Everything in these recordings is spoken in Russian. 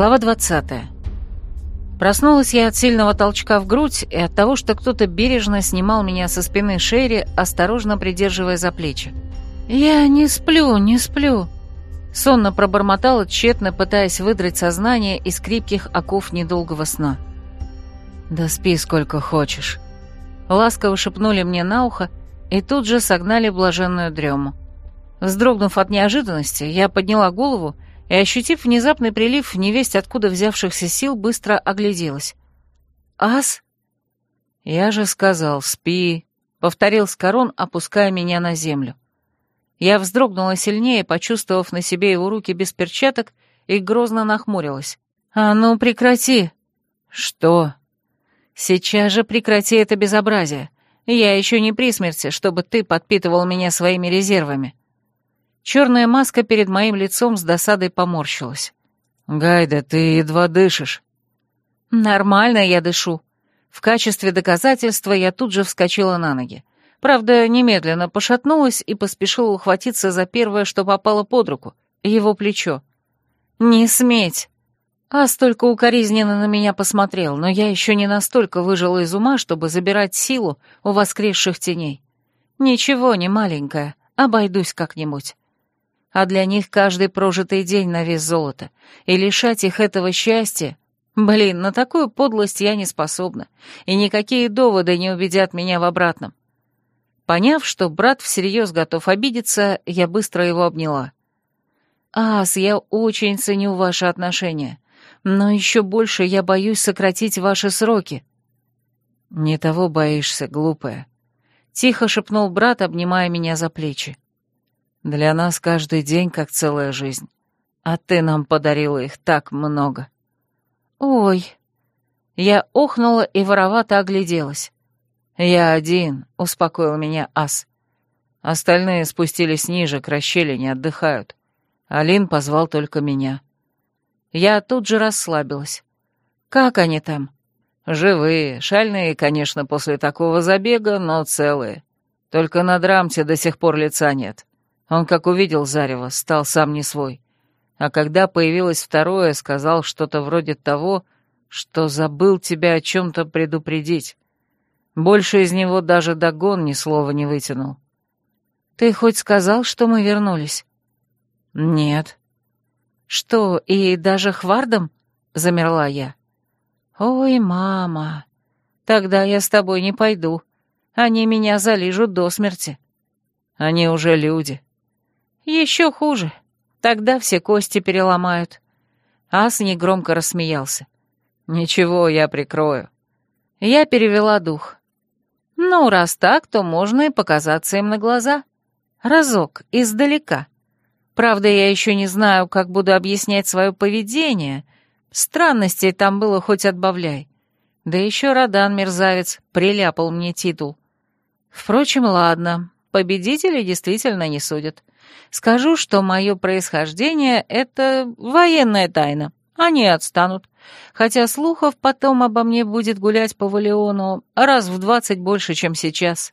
Глава 20. Проснулась я от сильного толчка в грудь и от того, что кто-то бережно снимал меня со спины Шерри, осторожно придерживая за плечи. «Я не сплю, не сплю», — сонно пробормотала, тщетно пытаясь выдрать сознание из крепких оков недолгого сна. «Да спи сколько хочешь», — ласково шепнули мне на ухо и тут же согнали блаженную дрему. Вздрогнув от неожиданности, я подняла голову и, ощутив внезапный прилив невесть откуда взявшихся сил, быстро огляделась. «Ас?» «Я же сказал, спи», — повторил Скорон, опуская меня на землю. Я вздрогнула сильнее, почувствовав на себе его руки без перчаток, и грозно нахмурилась. «А ну, прекрати!» «Что?» «Сейчас же прекрати это безобразие. Я еще не при смерти, чтобы ты подпитывал меня своими резервами». Черная маска перед моим лицом с досадой поморщилась. «Гайда, ты едва дышишь». «Нормально я дышу». В качестве доказательства я тут же вскочила на ноги. Правда, немедленно пошатнулась и поспешила ухватиться за первое, что попало под руку — его плечо. «Не сметь!» А столько укоризненно на меня посмотрел, но я еще не настолько выжила из ума, чтобы забирать силу у воскресших теней. Ничего, не маленькая, обойдусь как-нибудь а для них каждый прожитый день на вес золота, и лишать их этого счастья... Блин, на такую подлость я не способна, и никакие доводы не убедят меня в обратном. Поняв, что брат всерьез готов обидеться, я быстро его обняла. «Ас, я очень ценю ваши отношения, но еще больше я боюсь сократить ваши сроки». «Не того боишься, глупая», — тихо шепнул брат, обнимая меня за плечи. Для нас каждый день как целая жизнь. А ты нам подарила их так много. Ой. Я охнула и воровато огляделась. Я один, успокоил меня Ас. Остальные спустились ниже, к расщелине, отдыхают. Алин позвал только меня. Я тут же расслабилась. Как они там? Живые, шальные, конечно, после такого забега, но целые. Только на драмте до сих пор лица нет. Он, как увидел Зарева, стал сам не свой. А когда появилось второе, сказал что-то вроде того, что забыл тебя о чем-то предупредить. Больше из него даже догон ни слова не вытянул. «Ты хоть сказал, что мы вернулись?» «Нет». «Что, и даже хвардом?» — замерла я. «Ой, мама, тогда я с тобой не пойду. Они меня залижут до смерти». «Они уже люди», «Еще хуже. Тогда все кости переломают». Ас негромко рассмеялся. «Ничего, я прикрою». Я перевела дух. «Ну, раз так, то можно и показаться им на глаза. Разок, издалека. Правда, я еще не знаю, как буду объяснять свое поведение. Странностей там было хоть отбавляй. Да еще Радан, мерзавец, приляпал мне титул. Впрочем, ладно, победители действительно не судят. Скажу, что мое происхождение — это военная тайна. Они отстанут. Хотя слухов потом обо мне будет гулять по Валиону раз в двадцать больше, чем сейчас.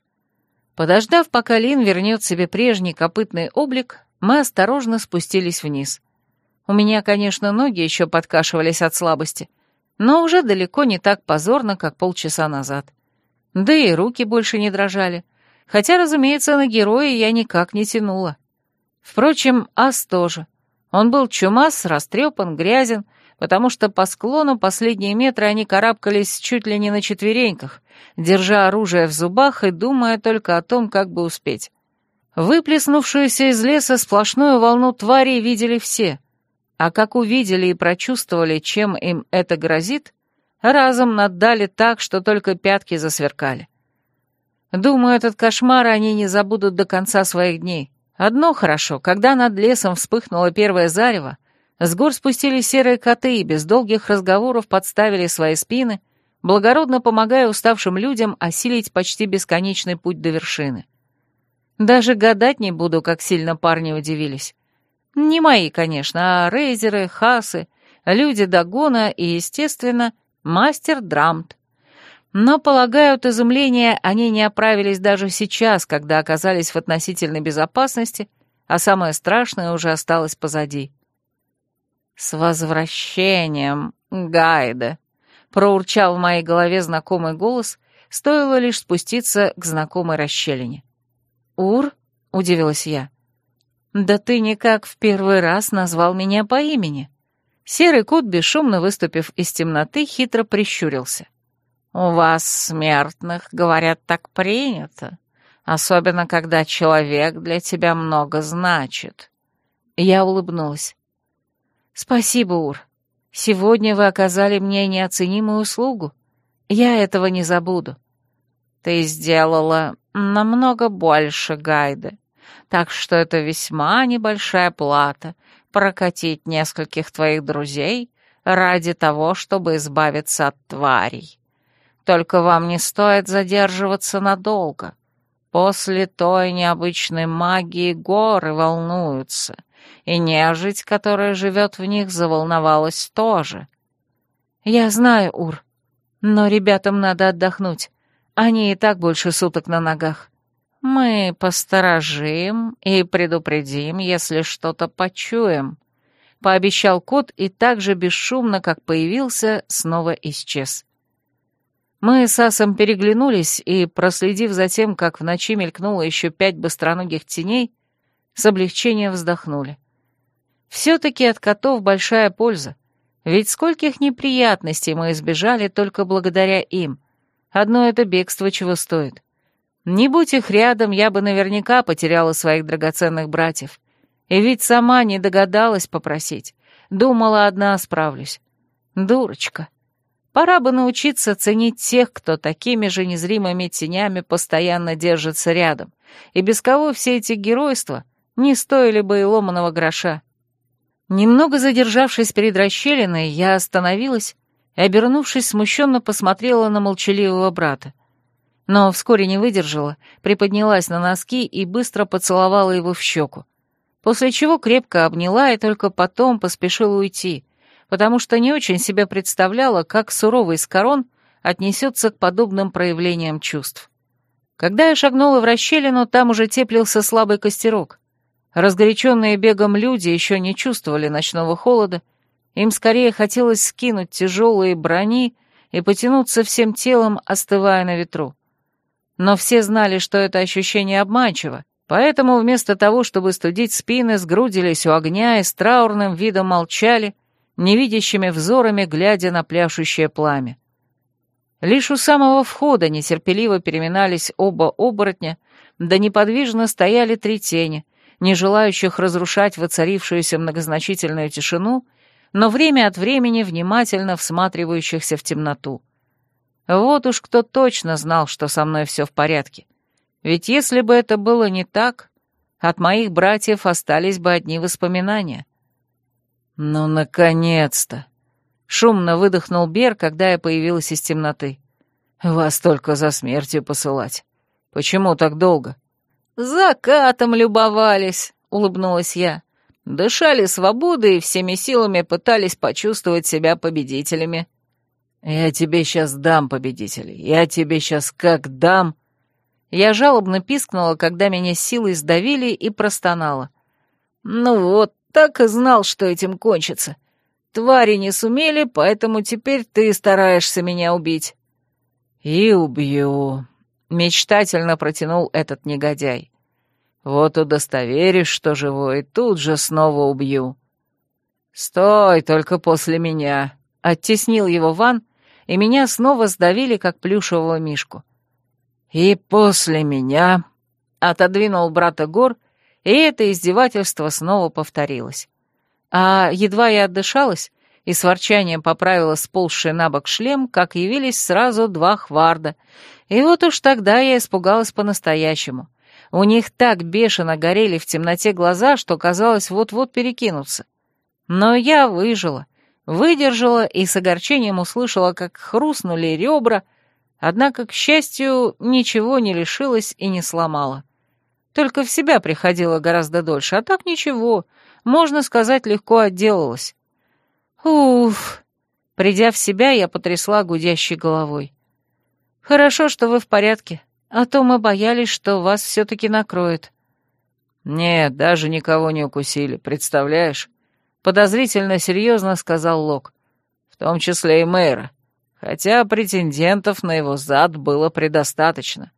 Подождав, пока Лин вернет себе прежний копытный облик, мы осторожно спустились вниз. У меня, конечно, ноги еще подкашивались от слабости, но уже далеко не так позорно, как полчаса назад. Да и руки больше не дрожали, хотя, разумеется, на героя я никак не тянула. Впрочем, ас тоже. Он был чумас, растрепан, грязен, потому что по склону последние метры они карабкались чуть ли не на четвереньках, держа оружие в зубах и думая только о том, как бы успеть. Выплеснувшуюся из леса сплошную волну тварей видели все, а как увидели и прочувствовали, чем им это грозит, разом наддали так, что только пятки засверкали. Думаю, этот кошмар они не забудут до конца своих дней. Одно хорошо, когда над лесом вспыхнуло первое зарево, с гор спустились серые коты и без долгих разговоров подставили свои спины, благородно помогая уставшим людям осилить почти бесконечный путь до вершины. Даже гадать не буду, как сильно парни удивились. Не мои, конечно, а рейзеры, хасы, люди Дагона и, естественно, мастер Драмт. Но, полагаю, от изумления они не оправились даже сейчас, когда оказались в относительной безопасности, а самое страшное уже осталось позади. «С возвращением, Гайда!» — проурчал в моей голове знакомый голос, стоило лишь спуститься к знакомой расщелине. «Ур?» — удивилась я. «Да ты никак в первый раз назвал меня по имени». Серый кот, бесшумно выступив из темноты, хитро прищурился. «У вас, смертных, говорят, так принято, особенно когда человек для тебя много значит». Я улыбнулась. «Спасибо, Ур. Сегодня вы оказали мне неоценимую услугу. Я этого не забуду». «Ты сделала намного больше, Гайда, так что это весьма небольшая плата прокатить нескольких твоих друзей ради того, чтобы избавиться от тварей. Только вам не стоит задерживаться надолго. После той необычной магии горы волнуются, и нежить, которая живет в них, заволновалась тоже. Я знаю, Ур, но ребятам надо отдохнуть. Они и так больше суток на ногах. Мы посторожим и предупредим, если что-то почуем, — пообещал кот и так же бесшумно, как появился, снова исчез. Мы с Асом переглянулись и, проследив за тем, как в ночи мелькнуло еще пять быстроногих теней, с облегчением вздохнули. Все-таки от котов большая польза, ведь скольких неприятностей мы избежали только благодаря им. Одно это бегство чего стоит. Не будь их рядом, я бы наверняка потеряла своих драгоценных братьев. И ведь сама не догадалась попросить. Думала, одна справлюсь. Дурочка. Пора бы научиться ценить тех, кто такими же незримыми тенями постоянно держится рядом, и без кого все эти геройства не стоили бы и ломаного гроша. Немного задержавшись перед расщелиной, я остановилась и, обернувшись, смущенно посмотрела на молчаливого брата. Но вскоре не выдержала, приподнялась на носки и быстро поцеловала его в щеку, после чего крепко обняла и только потом поспешила уйти, потому что не очень себя представляла, как суровый Скорон отнесется к подобным проявлениям чувств. Когда я шагнула в расщелину, там уже теплился слабый костерок. Разгоряченные бегом люди еще не чувствовали ночного холода, им скорее хотелось скинуть тяжелые брони и потянуться всем телом, остывая на ветру. Но все знали, что это ощущение обманчиво, поэтому вместо того, чтобы студить спины, сгрудились у огня и с траурным видом молчали, невидящими взорами глядя на пляшущее пламя. Лишь у самого входа нетерпеливо переминались оба оборотня, да неподвижно стояли три тени, не желающих разрушать воцарившуюся многозначительную тишину, но время от времени внимательно всматривающихся в темноту. Вот уж кто точно знал, что со мной все в порядке. Ведь если бы это было не так, от моих братьев остались бы одни воспоминания. «Ну, наконец-то!» — шумно выдохнул Бер, когда я появилась из темноты. «Вас только за смертью посылать. Почему так долго?» «Закатом любовались», — улыбнулась я. «Дышали свободой и всеми силами пытались почувствовать себя победителями». «Я тебе сейчас дам победителей. Я тебе сейчас как дам...» Я жалобно пискнула, когда меня силой сдавили и простонала. «Ну вот, так и знал, что этим кончится. Твари не сумели, поэтому теперь ты стараешься меня убить». «И убью», — мечтательно протянул этот негодяй. «Вот удостоверишь, что живой, тут же снова убью». «Стой, только после меня», — оттеснил его Ван, и меня снова сдавили, как плюшевого мишку. «И после меня», — отодвинул брата Гор, — и это издевательство снова повторилось. А едва я отдышалась и с ворчанием поправила сползший на бок шлем, как явились сразу два хварда. И вот уж тогда я испугалась по-настоящему. У них так бешено горели в темноте глаза, что казалось вот-вот перекинуться. Но я выжила, выдержала и с огорчением услышала, как хрустнули ребра, однако, к счастью, ничего не лишилась и не сломала. Только в себя приходила гораздо дольше, а так ничего, можно сказать, легко отделалась. Уф! Придя в себя, я потрясла гудящей головой. Хорошо, что вы в порядке, а то мы боялись, что вас все-таки накроет. Нет, даже никого не укусили, представляешь? подозрительно серьезно сказал Лок. «В том числе и мэра, хотя претендентов на его зад было предостаточно.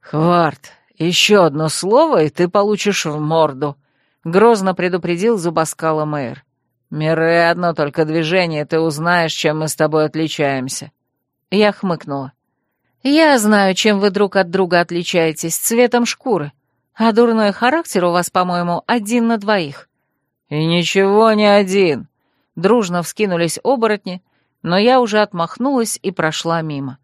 Хварт, еще одно слово, и ты получишь в морду», — грозно предупредил зубоскала мэр. «Мире, одно только движение, ты узнаешь, чем мы с тобой отличаемся». Я хмыкнула. «Я знаю, чем вы друг от друга отличаетесь, цветом шкуры, а дурной характер у вас, по-моему, один на двоих». «И ничего не один», — дружно вскинулись оборотни, но я уже отмахнулась и прошла мимо.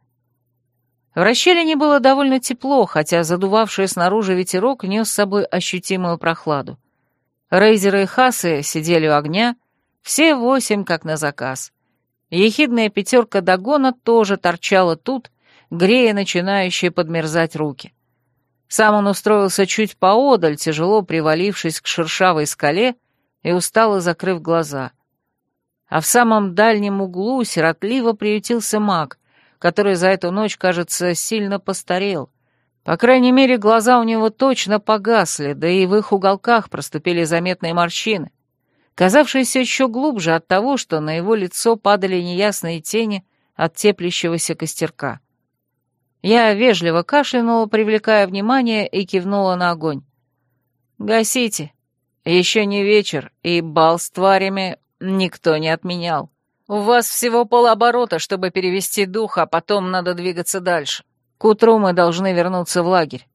В расщелине было довольно тепло, хотя задувавший снаружи ветерок нес с собой ощутимую прохладу. Рейзеры и хасы сидели у огня, все восемь как на заказ. Ехидная пятерка догона тоже торчала тут, грея начинающие подмерзать руки. Сам он устроился чуть поодаль, тяжело привалившись к шершавой скале и устало закрыв глаза. А в самом дальнем углу сиротливо приютился маг, который за эту ночь, кажется, сильно постарел. По крайней мере, глаза у него точно погасли, да и в их уголках проступили заметные морщины, казавшиеся еще глубже от того, что на его лицо падали неясные тени от теплящегося костерка. Я вежливо кашлянула, привлекая внимание, и кивнула на огонь. «Гасите. Еще не вечер, и бал с тварями никто не отменял. У вас всего полоборота, чтобы перевести дух, а потом надо двигаться дальше. К утру мы должны вернуться в лагерь».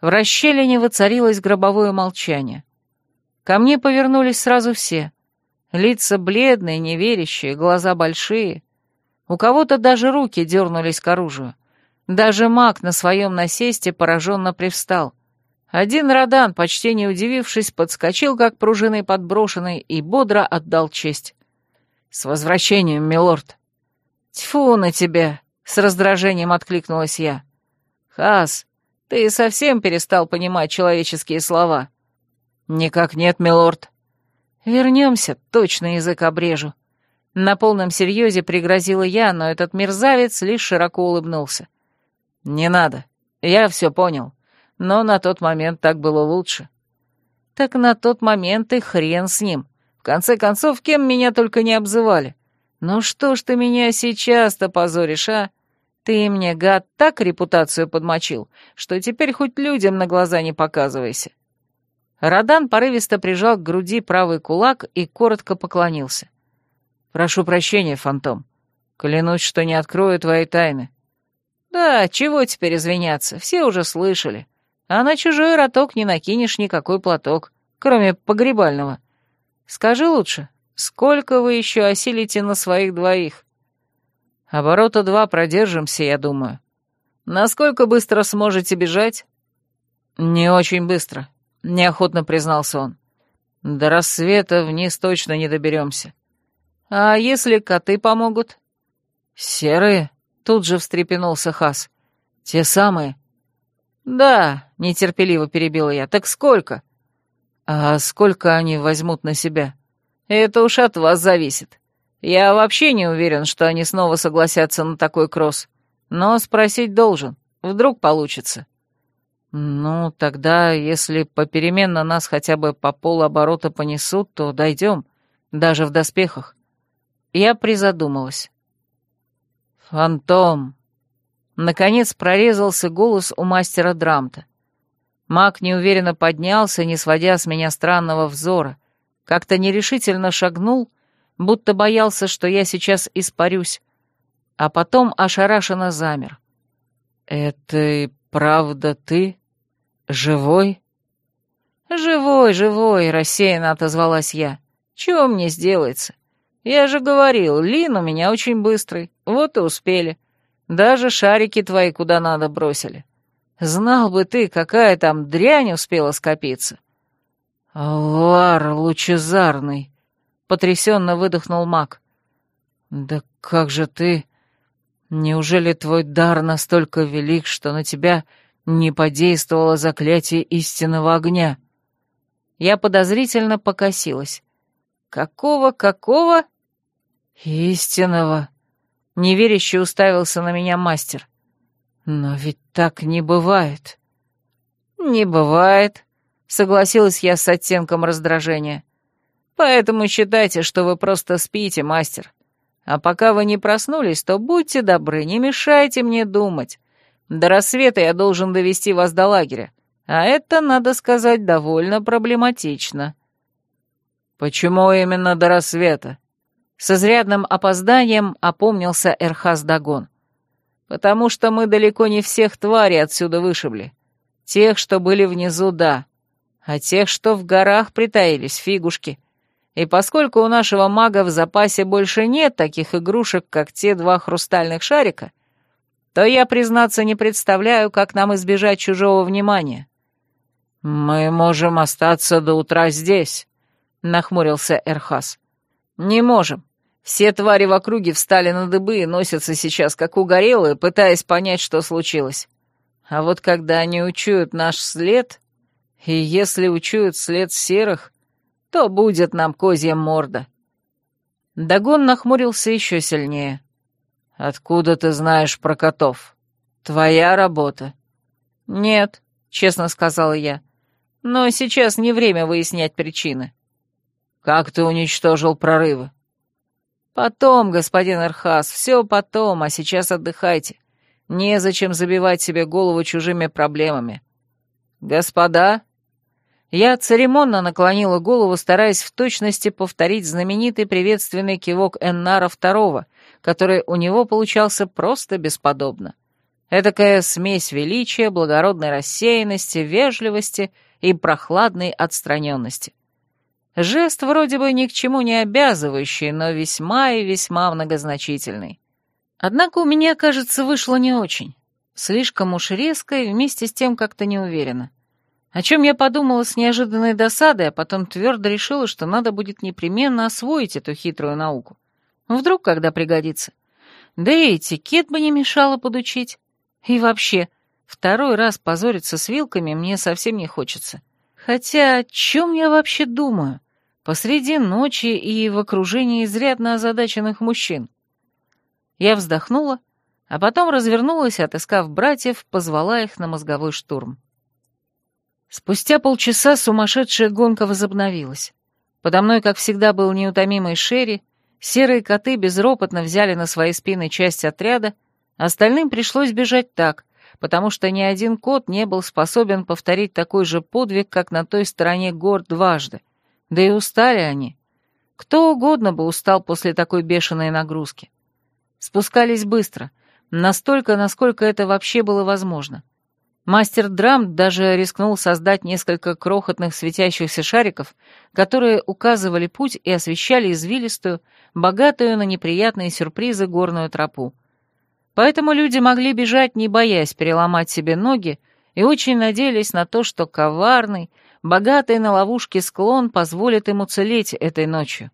В расщелине воцарилось гробовое молчание. Ко мне повернулись сразу все. Лица бледные, неверящие, глаза большие. У кого-то даже руки дернулись к оружию. Даже маг на своем насесте пораженно привстал. Один Родан, почти не удивившись, подскочил, как пружиной подброшенный, и бодро отдал честь. «С возвращением, милорд!» «Тьфу на тебя!» — с раздражением откликнулась я. «Хас, ты совсем перестал понимать человеческие слова?» «Никак нет, милорд». «Вернемся, точно язык обрежу». На полном серьезе пригрозила я, но этот мерзавец лишь широко улыбнулся. «Не надо. Я все понял. Но на тот момент так было лучше». «Так на тот момент и хрен с ним. В конце концов, кем меня только не обзывали. Ну что ж ты меня сейчас-то позоришь, а? Ты мне, гад, так репутацию подмочил, что теперь хоть людям на глаза не показывайся». Радан порывисто прижал к груди правый кулак и коротко поклонился. «Прошу прощения, фантом. Клянусь, что не открою твои тайны. «Да, чего теперь извиняться, все уже слышали. А на чужой роток не накинешь никакой платок, кроме погребального. Скажи лучше, сколько вы еще осилите на своих двоих?» «Оборота два продержимся, я думаю. Насколько быстро сможете бежать?» «Не очень быстро», — неохотно признался он. «До рассвета вниз точно не доберемся. А если коты помогут?» «Серые?» Тут же встрепенулся Хас. «Те самые?» «Да», — нетерпеливо перебила я. «Так сколько?» «А сколько они возьмут на себя?» «Это уж от вас зависит. Я вообще не уверен, что они снова согласятся на такой кросс. Но спросить должен. Вдруг получится». «Ну, тогда, если попеременно нас хотя бы по полоборота понесут, то дойдем, даже в доспехах». Я призадумалась. «Фантом!» Наконец прорезался голос у мастера Драмта. Маг неуверенно поднялся, не сводя с меня странного взора, как-то нерешительно шагнул, будто боялся, что я сейчас испарюсь, а потом ошарашенно замер. «Это правда ты? Живой?» «Живой, живой», — рассеянно отозвалась я. «Чего мне сделается? Я же говорил, Лин у меня очень быстрый. Вот и успели. Даже шарики твои куда надо бросили. Знал бы ты, какая там дрянь успела скопиться. Лар лучезарный, потрясенно выдохнул маг. Да как же ты... Неужели твой дар настолько велик, что на тебя не подействовало заклятие истинного огня? Я подозрительно покосилась. «Какого, какого?» «Истинного!» — неверяще уставился на меня мастер. «Но ведь так не бывает». «Не бывает», — согласилась я с оттенком раздражения. Поэтому считайте, что вы просто спите, мастер. А пока вы не проснулись, то будьте добры, не мешайте мне думать. До рассвета я должен довести вас до лагеря, а это, надо сказать, довольно проблематично». «Почему именно до рассвета?» С изрядным опозданием опомнился Эрхаз Дагон. «Потому что мы далеко не всех тварей отсюда вышибли. Тех, что были внизу, да. А тех, что в горах притаились, фигушки. И поскольку у нашего мага в запасе больше нет таких игрушек, как те два хрустальных шарика, то я, признаться, не представляю, как нам избежать чужого внимания». «Мы можем остаться до утра здесь», — нахмурился Эрхас. «Не можем. Все твари в округе встали на дыбы и носятся сейчас как угорелые, пытаясь понять, что случилось. А вот когда они учуют наш след, и если учуют след серых, то будет нам козья морда». Дагон нахмурился еще сильнее. «Откуда ты знаешь про котов? Твоя работа?» «Нет», — честно сказала я. «Но сейчас не время выяснять причины». «Как ты уничтожил прорывы?» «Потом, господин Архас, все потом, а сейчас отдыхайте. Незачем забивать себе голову чужими проблемами. Господа...» Я церемонно наклонила голову, стараясь в точности повторить знаменитый приветственный кивок Эннара II, который у него получался просто бесподобно. Этакая смесь величия, благородной рассеянности, вежливости и прохладной отстраненности. Жест вроде бы ни к чему не обязывающий, но весьма и весьма многозначительный. Однако у меня, кажется, вышло не очень. Слишком уж резко и вместе с тем как-то неуверенно. О чем я подумала с неожиданной досадой, а потом твердо решила, что надо будет непременно освоить эту хитрую науку. Вдруг, когда пригодится. Да и этикет бы не мешало подучить. И вообще, второй раз позориться с вилками мне совсем не хочется. Хотя о чем я вообще думаю? Посреди ночи и в окружении изрядно озадаченных мужчин. Я вздохнула, а потом развернулась, отыскав братьев, позвала их на мозговой штурм. Спустя полчаса сумасшедшая гонка возобновилась. Подо мной, как всегда, был неутомимый Шерри, серые коты безропотно взяли на свои спины часть отряда, остальным пришлось бежать так, потому что ни один кот не был способен повторить такой же подвиг, как на той стороне гор дважды. Да и устали они. Кто угодно бы устал после такой бешеной нагрузки. Спускались быстро, настолько, насколько это вообще было возможно. Мастер Драм даже рискнул создать несколько крохотных светящихся шариков, которые указывали путь и освещали извилистую, богатую на неприятные сюрпризы горную тропу. Поэтому люди могли бежать, не боясь переломать себе ноги, и очень надеялись на то, что коварный, богатый на ловушки склон позволит им уцелеть этой ночью.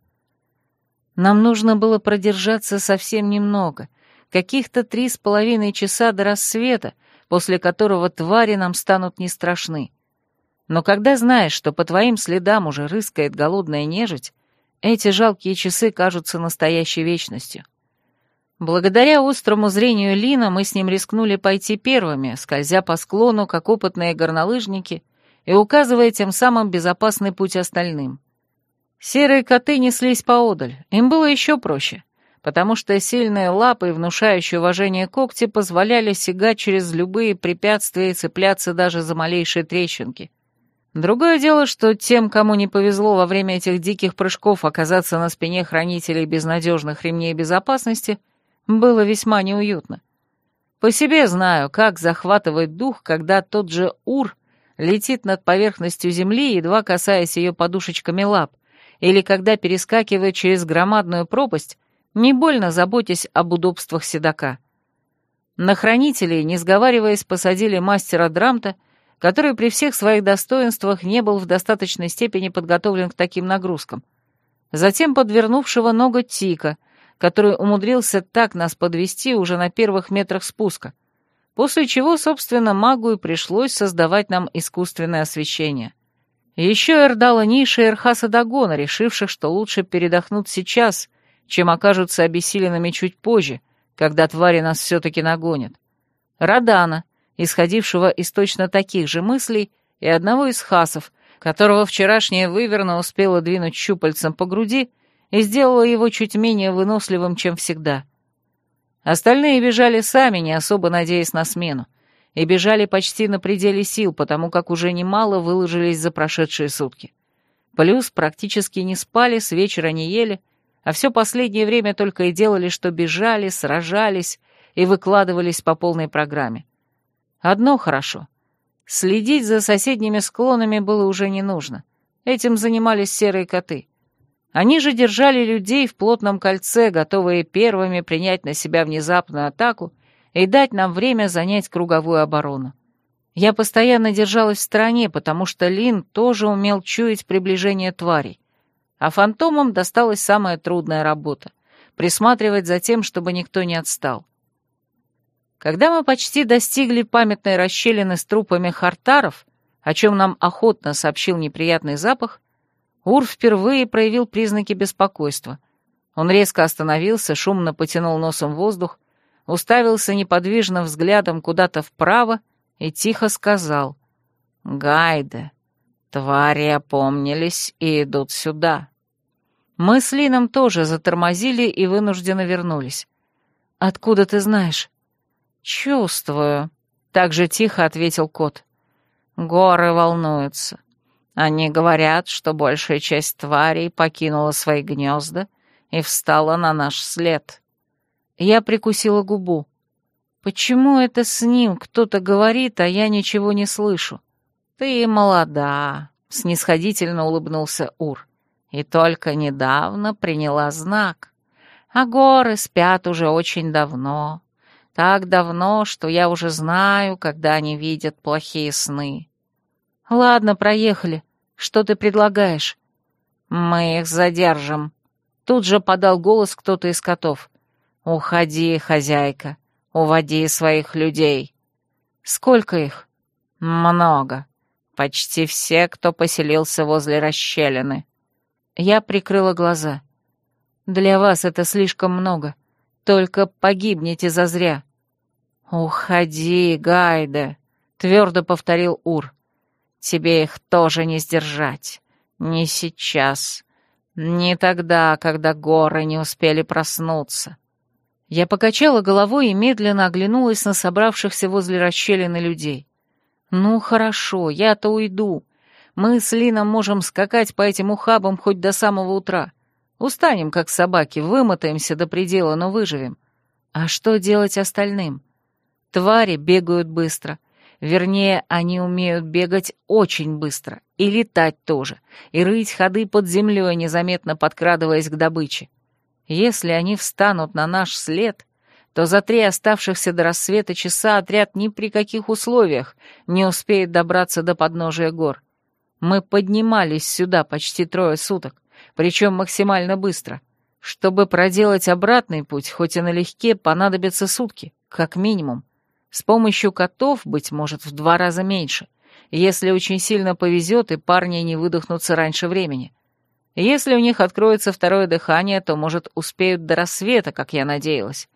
Нам нужно было продержаться совсем немного, каких-то три с половиной часа до рассвета, после которого твари нам станут не страшны. Но когда знаешь, что по твоим следам уже рыскает голодная нежить, эти жалкие часы кажутся настоящей вечностью. Благодаря острому зрению Лина мы с ним рискнули пойти первыми, скользя по склону, как опытные горнолыжники, и указывая тем самым безопасный путь остальным. Серые коты неслись поодаль, им было еще проще, потому что сильные лапы и внушающие уважение когти позволяли сигать через любые препятствия и цепляться даже за малейшие трещинки. Другое дело, что тем, кому не повезло во время этих диких прыжков оказаться на спине хранителей безнадежных ремней безопасности — было весьма неуютно. По себе знаю, как захватывает дух, когда тот же Ур летит над поверхностью земли, едва касаясь ее подушечками лап, или когда перескакивает через громадную пропасть, не больно заботясь об удобствах седока. На хранителей, не сговариваясь, посадили мастера Драмта, который при всех своих достоинствах не был в достаточной степени подготовлен к таким нагрузкам. Затем подвернувшего ногу Тика, который умудрился так нас подвести уже на первых метрах спуска, после чего, собственно, магу и пришлось создавать нам искусственное освещение. Еще Эрдала Ниша и Эрхаса Дагона, решивших, что лучше передохнуть сейчас, чем окажутся обессиленными чуть позже, когда твари нас все-таки нагонят. Радана, исходившего из точно таких же мыслей, и одного из хасов, которого вчерашняя выверна успела двинуть щупальцем по груди и сделала его чуть менее выносливым, чем всегда. Остальные бежали сами, не особо надеясь на смену, и бежали почти на пределе сил, потому как уже немало выложились за прошедшие сутки. Плюс практически не спали, с вечера не ели, а все последнее время только и делали, что бежали, сражались и выкладывались по полной программе. Одно хорошо. Следить за соседними склонами было уже не нужно. Этим занимались серые коты. Они же держали людей в плотном кольце, готовые первыми принять на себя внезапную атаку и дать нам время занять круговую оборону. Я постоянно держалась в стороне, потому что Лин тоже умел чуять приближение тварей. А фантомам досталась самая трудная работа — присматривать за тем, чтобы никто не отстал. Когда мы почти достигли памятной расщелины с трупами хартаров, о чем нам охотно сообщил неприятный запах, Ур впервые проявил признаки беспокойства. Он резко остановился, шумно потянул носом воздух, уставился неподвижным взглядом куда-то вправо и тихо сказал «Гайде, твари опомнились и идут сюда». Мы с Лином тоже затормозили и вынужденно вернулись. «Откуда ты знаешь?» «Чувствую», — так же тихо ответил кот. «Горы волнуются. Они говорят, что большая часть тварей покинула свои гнезда и встала на наш след». Я прикусила губу. «Почему это с ним кто-то говорит, а я ничего не слышу?» «Ты молода», — снисходительно улыбнулся Ур, «и только недавно приняла знак. А горы спят уже очень давно. Так давно, что я уже знаю, когда они видят плохие сны. Ладно, проехали. Что ты предлагаешь? Мы их задержим. Тут же подал голос кто-то из котов. Уходи, хозяйка. Уводи своих людей. Сколько их? Много. Почти все, кто поселился возле расщелины. Я прикрыла глаза. Для вас это слишком много. Только погибнете зазря. «Уходи, Гайде», — твердо повторил Ур. «Тебе их тоже не сдержать. Не сейчас. Не тогда, когда горы не успели проснуться». Я покачала головой и медленно оглянулась на собравшихся возле расщелины людей. «Ну, хорошо, я-то уйду. Мы с Лином можем скакать по этим ухабам хоть до самого утра. Устанем, как собаки, вымотаемся до предела, но выживем. А что делать остальным? Твари бегают быстро. Вернее, они умеют бегать очень быстро. И летать тоже. И рыть ходы под землей, незаметно подкрадываясь к добыче. Если они встанут на наш след, то за три оставшихся до рассвета часа отряд ни при каких условиях не успеет добраться до подножия гор. Мы поднимались сюда почти трое суток, причем максимально быстро. Чтобы проделать обратный путь, хоть и налегке, понадобятся сутки, как минимум. С помощью котов, быть может, в два раза меньше, если очень сильно повезет и парни не выдохнутся раньше времени. Если у них откроется второе дыхание, то, может, успеют до рассвета, как я надеялась.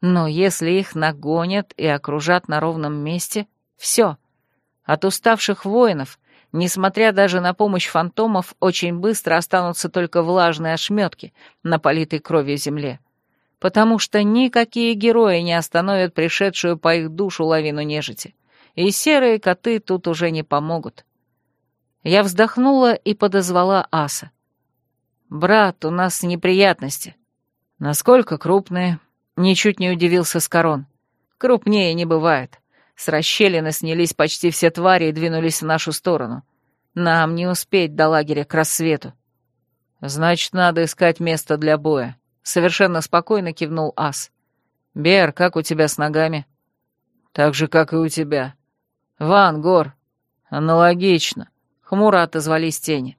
Но если их нагонят и окружат на ровном месте, все. От уставших воинов, несмотря даже на помощь фантомов, очень быстро останутся только влажные ошметки на политой кровью земле потому что никакие герои не остановят пришедшую по их душу лавину нежити, и серые коты тут уже не помогут. Я вздохнула и подозвала Аса. «Брат, у нас неприятности». «Насколько крупные?» — ничуть не удивился Скорон. «Крупнее не бывает. С расщелины снялись почти все твари и двинулись в нашу сторону. Нам не успеть до лагеря к рассвету. Значит, надо искать место для боя. Совершенно спокойно кивнул Ас. «Бер, как у тебя с ногами?» «Так же, как и у тебя». «Ван, Гор». «Аналогично». Хмуро отозвались тени.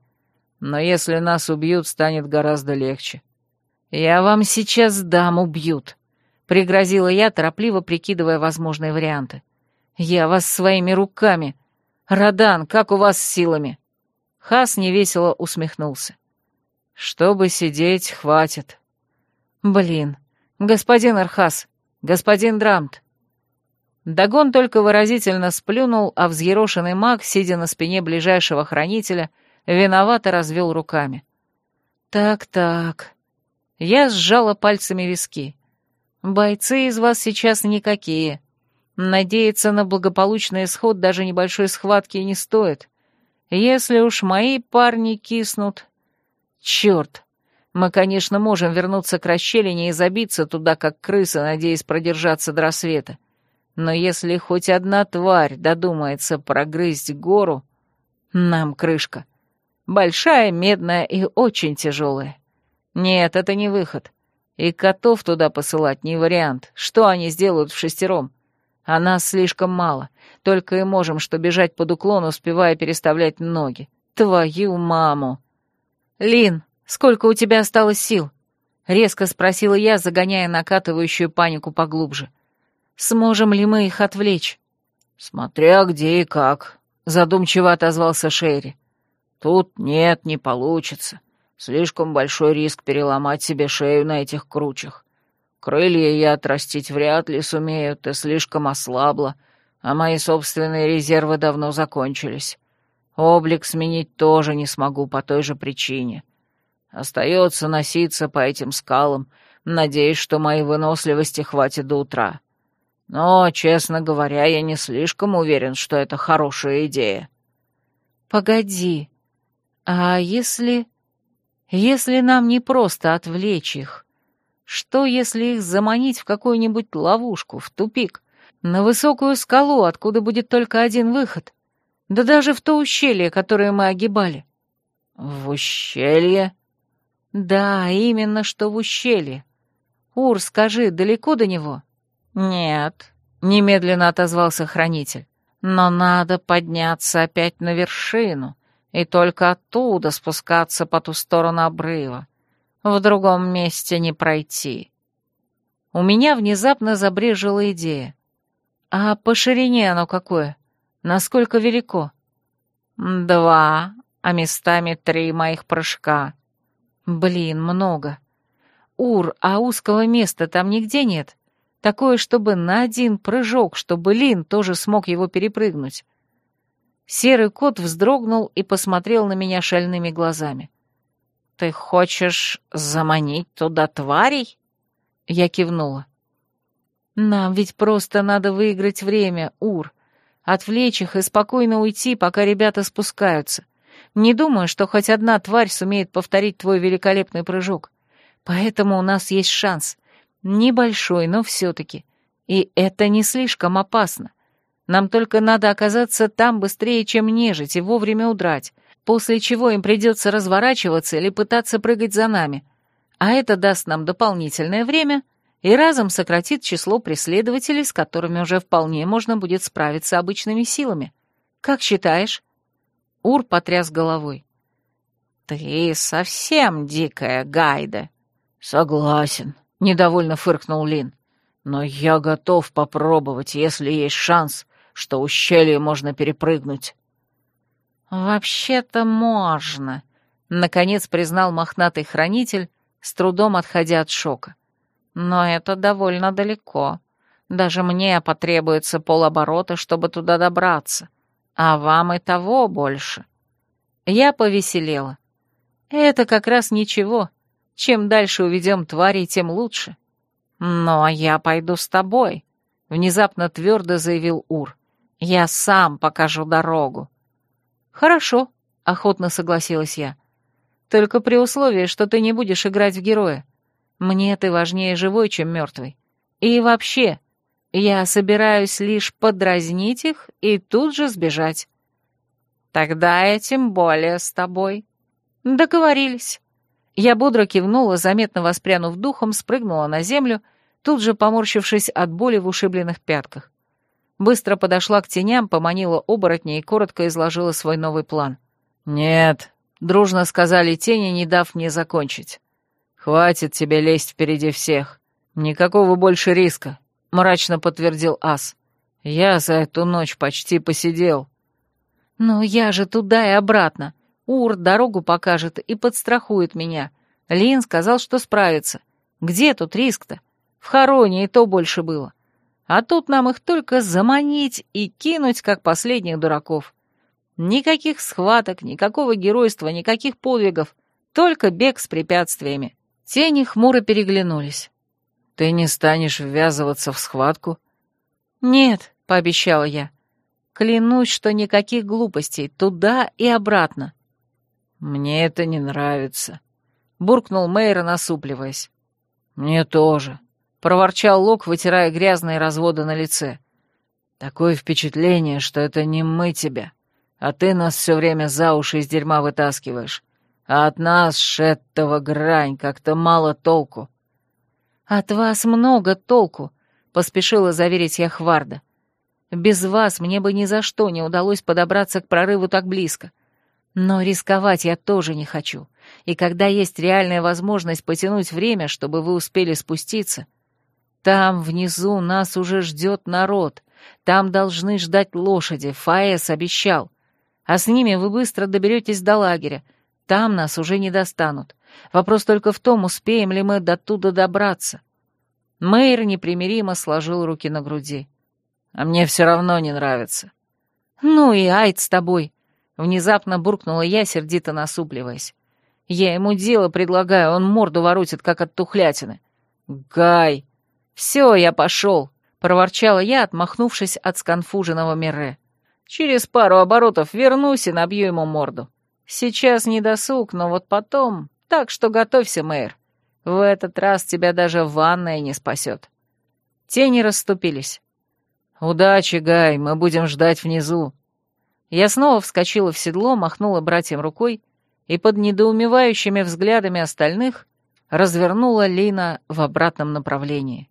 «Но если нас убьют, станет гораздо легче». «Я вам сейчас дам, убьют», — пригрозила я, торопливо прикидывая возможные варианты. «Я вас своими руками. Радан, как у вас с силами?» Хас невесело усмехнулся. «Чтобы сидеть, хватит. «Блин, господин Архас, господин Драмт». Дагон только выразительно сплюнул, а взъерошенный маг, сидя на спине ближайшего хранителя, виновато развел руками. «Так-так». Я сжала пальцами виски. «Бойцы из вас сейчас никакие. Надеяться на благополучный исход даже небольшой схватки не стоит. Если уж мои парни киснут... Черт! Мы, конечно, можем вернуться к расщелине и забиться туда, как крысы, надеясь продержаться до рассвета. Но если хоть одна тварь додумается прогрызть гору, нам крышка. Большая, медная и очень тяжелая. Нет, это не выход. И котов туда посылать не вариант. Что они сделают в шестером? А нас слишком мало. Только и можем, что бежать под уклон, успевая переставлять ноги. Твою маму! Лин, сколько у тебя осталось сил? Резко спросила я, загоняя накатывающую панику поглубже. Сможем ли мы их отвлечь? Смотря где и как, задумчиво отозвался Шерри. Тут нет, не получится. Слишком большой риск переломать себе шею на этих кручах. Крылья я отрастить вряд ли сумею, ты слишком ослабла, а мои собственные резервы давно закончились. Облик сменить тоже не смогу по той же причине. Остается носиться по этим скалам, надеясь, что моей выносливости хватит до утра. Но, честно говоря, я не слишком уверен, что это хорошая идея. Погоди, а если... Если нам не просто отвлечь их? Что, если их заманить в какую-нибудь ловушку, в тупик, на высокую скалу, откуда будет только один выход? Да даже в то ущелье, которое мы огибали. В ущелье? Да, именно что в ущелье. Ур, скажи, далеко до него? Нет, немедленно отозвался хранитель. Но надо подняться опять на вершину и только оттуда спускаться по ту сторону обрыва. В другом месте не пройти. У меня внезапно забрежила идея. А по ширине оно какое? Насколько велико? Два, а местами три моих прыжка. Блин, много. Ур, а узкого места там нигде нет? Такое, чтобы на один прыжок, чтобы Лин тоже смог его перепрыгнуть. Серый кот вздрогнул и посмотрел на меня шальными глазами. «Ты хочешь заманить туда тварей?» Я кивнула. «Нам ведь просто надо выиграть время, Ур, отвлечь их и спокойно уйти, пока ребята спускаются. Не думаю, что хоть одна тварь сумеет повторить твой великолепный прыжок. Поэтому у нас есть шанс. Небольшой, но все-таки. И это не слишком опасно. Нам только надо оказаться там быстрее, чем нежить, и вовремя удрать, после чего им придется разворачиваться или пытаться прыгать за нами. А это даст нам дополнительное время и разом сократит число преследователей, с которыми уже вполне можно будет справиться обычными силами. Как считаешь?» Ур потряс головой. «Ты совсем дикая, Гайда». «Согласен», — недовольно фыркнул Лин. «Но я готов попробовать, если есть шанс, что ущелье можно перепрыгнуть». «Вообще-то можно», — наконец признал мохнатый хранитель, с трудом отходя от шока. «Но это довольно далеко. Даже мне потребуется полоборота, чтобы туда добраться. А вам и того больше». Я повеселела. «Это как раз ничего. Чем дальше уведем тварей, тем лучше». «Но я пойду с тобой», — внезапно твердо заявил Ур. Я сам покажу дорогу». «Хорошо», — охотно согласилась я. «Только при условии, что ты не будешь играть в героя. Мне ты важнее живой, чем мертвый. И вообще, я собираюсь лишь подразнить их и тут же сбежать». «Тогда я тем более с тобой». «Договорились». Я бодро кивнула, заметно воспрянув духом, спрыгнула на землю, тут же поморщившись от боли в ушибленных пятках быстро подошла к теням, поманила оборотня и коротко изложила свой новый план. «Нет», — дружно сказали тени, не дав мне закончить. «Хватит тебе лезть впереди всех. Никакого больше риска», — мрачно подтвердил Ас. «Я за эту ночь почти посидел». «Но я же туда и обратно. Ур дорогу покажет и подстрахует меня. Лин сказал, что справится. Где тут риск-то? В хороне и то больше было. А тут нам их только заманить и кинуть, как последних дураков. Никаких схваток, никакого геройства, никаких подвигов, только бег с препятствиями. Тени хмуро переглянулись. «Ты не станешь ввязываться в схватку?» «Нет», — пообещала я. «Клянусь, что никаких глупостей, туда и обратно». «Мне это не нравится», — буркнул Мэйр, насупливаясь. «Мне тоже», — проворчал Лок, вытирая грязные разводы на лице. «Такое впечатление, что это не мы тебя, а ты нас все время за уши из дерьма вытаскиваешь, а от нас, шеттого грань, как-то мало толку». «От вас много толку», — поспешила заверить я Хварда. «Без вас мне бы ни за что не удалось подобраться к прорыву так близко. Но рисковать я тоже не хочу. И когда есть реальная возможность потянуть время, чтобы вы успели спуститься, там внизу нас уже ждет народ. Там должны ждать лошади, Фаэс обещал. А с ними вы быстро доберетесь до лагеря. Там нас уже не достанут. Вопрос только в том, успеем ли мы до туда добраться. Мэйр непримиримо сложил руки на груди. А мне все равно не нравится. Ну и айд с тобой. Внезапно буркнула я, сердито насупливаясь. Я ему дело предлагаю, он морду воротит, как от тухлятины. Гай! Все, я пошел, проворчала я, отмахнувшись от сконфуженного Мирре. Через пару оборотов вернусь и набью ему морду. Сейчас не досуг, но вот потом... Так что готовься, мэр. В этот раз тебя даже ванная не спасет. Тени расступились. «Удачи, Гай, мы будем ждать внизу», я снова вскочила в седло, махнула братьям рукой и под недоумевающими взглядами остальных развернула Лина в обратном направлении.